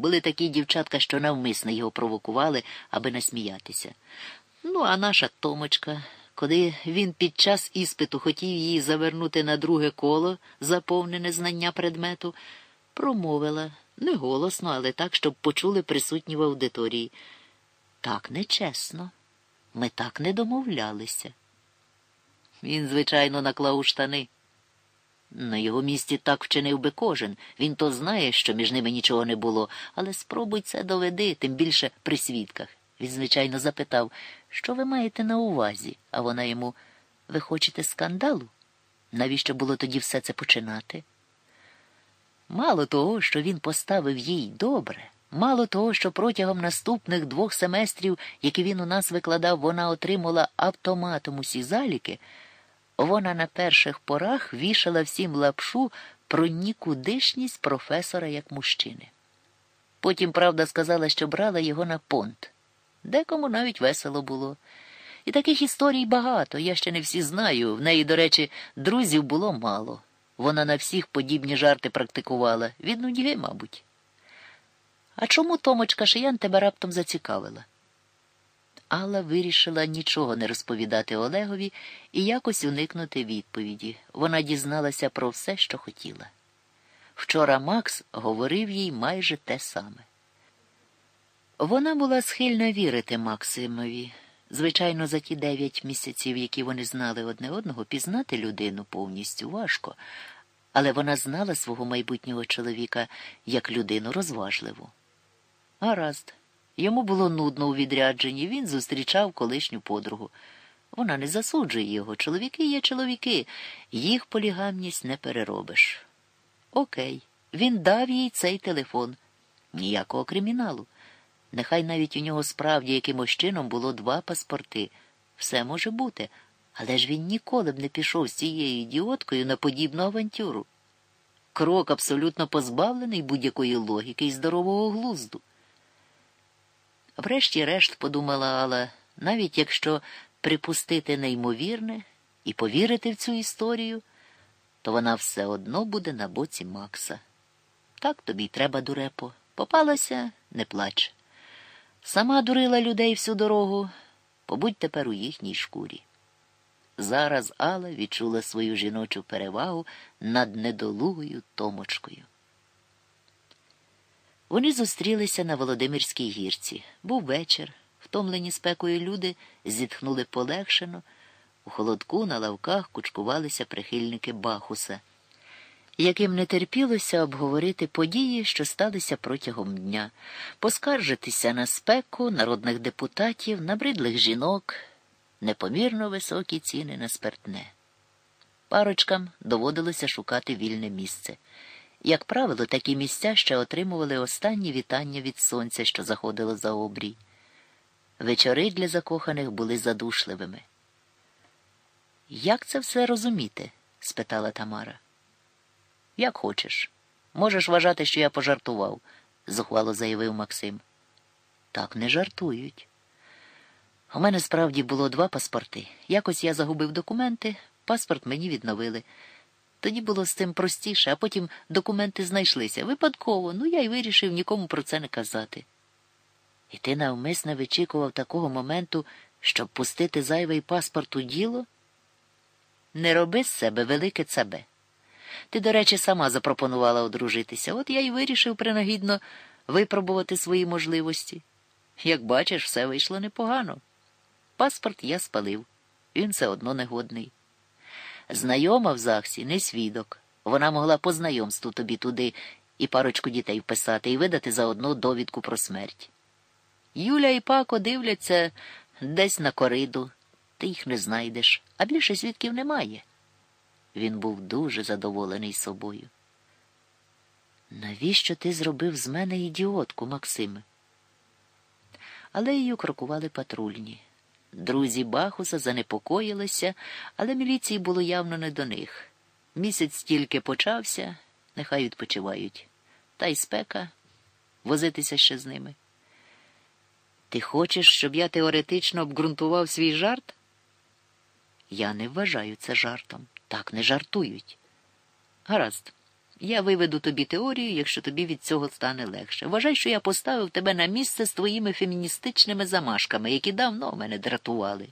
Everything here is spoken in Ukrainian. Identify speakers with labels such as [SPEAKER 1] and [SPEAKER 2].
[SPEAKER 1] Були такі дівчатка, що навмисно його провокували, аби насміятися. Ну, а наша Томочка, коли він під час іспиту хотів її завернути на друге коло, заповнене знання предмету, промовила не голосно, але так, щоб почули присутні в аудиторії. Так нечесно. Ми так не домовлялися. Він, звичайно, наклав у штани. На його місці так вчинив би кожен. Він то знає, що між ними нічого не було, але спробуй це доведи, тим більше при свідках. Він, звичайно, запитав, що ви маєте на увазі, а вона йому ви хочете скандалу? Навіщо було тоді все це починати? Мало того, що він поставив їй добре, мало того, що протягом наступних двох семестрів, які він у нас викладав, вона отримала автоматом усі заліки, вона на перших порах вішала всім лапшу про нікудишність професора як мужчини. Потім, правда, сказала, що брала його на понт. Декому навіть весело було. І таких історій багато, я ще не всі знаю. В неї, до речі, друзів було мало. Вона на всіх подібні жарти практикувала, від нудьги, мабуть. А чому Томочка Шиян тебе раптом зацікавила? Алла вирішила нічого не розповідати Олегові і якось уникнути відповіді. Вона дізналася про все, що хотіла. Вчора Макс говорив їй майже те саме. Вона була схильна вірити Максимові. Звичайно, за ті дев'ять місяців, які вони знали одне одного, пізнати людину повністю важко, але вона знала свого майбутнього чоловіка як людину розважливу. Гаразд, йому було нудно у відрядженні, він зустрічав колишню подругу. Вона не засуджує його. Чоловіки є чоловіки, їх полігамність не переробиш. Окей, він дав їй цей телефон. Ніякого криміналу. Нехай навіть у нього справді якимось чином було два паспорти. Все може бути, але ж він ніколи б не пішов з цією ідіоткою на подібну авантюру. Крок абсолютно позбавлений будь-якої логіки і здорового глузду. Врешті-решт, подумала Алла, навіть якщо припустити неймовірне і повірити в цю історію, то вона все одно буде на боці Макса. Так тобі й треба, дурепо. Попалася, не плач. Сама дурила людей всю дорогу, побудь тепер у їхній шкурі. Зараз Алла відчула свою жіночу перевагу над недолугою Томочкою. Вони зустрілися на Володимирській гірці. Був вечір. Втомлені спекою люди зітхнули полегшено. У холодку на лавках кучкувалися прихильники Бахуса яким не терпілося обговорити події, що сталися протягом дня, поскаржитися на спеку народних депутатів, набридлих жінок, непомірно високі ціни на спиртне. Парочкам доводилося шукати вільне місце. Як правило, такі місця ще отримували останні вітання від сонця, що заходило за обрій. Вечори для закоханих були задушливими. Як це все розуміти? спитала Тамара. Як хочеш. Можеш вважати, що я пожартував, зухвало заявив Максим. Так не жартують. У мене справді було два паспорти. Якось я загубив документи, паспорт мені відновили. Тоді було з цим простіше, а потім документи знайшлися. Випадково, ну я й вирішив нікому про це не казати. І ти навмисно вичікував такого моменту, щоб пустити зайвий паспорт у діло? Не роби з себе велике цабе. Ти, до речі, сама запропонувала одружитися. От я й вирішив принагідно випробувати свої можливості. Як бачиш, все вийшло непогано. Паспорт я спалив, він все одно негодний. Знайома в ЗАГСі не свідок. Вона могла по знайомству тобі туди і парочку дітей вписати і видати заодно довідку про смерть. Юля і Пако дивляться десь на кориду, ти їх не знайдеш, а більше свідків немає. Він був дуже задоволений собою. Навіщо ти зробив з мене ідіотку, Максиме? Алеєю крокували патрульні. Друзі Бахуса занепокоїлися, але міліції було явно не до них. Місяць тільки почався, нехай відпочивають. Та й спека возитися ще з ними. Ти хочеш, щоб я теоретично обґрунтував свій жарт? Я не вважаю це жартом. Так не жартують. Гаразд, Я виведу тобі теорію, якщо тобі від цього стане легше. Вважай, що я поставив тебе на місце з твоїми феміністичними замашками, які давно мене дратували.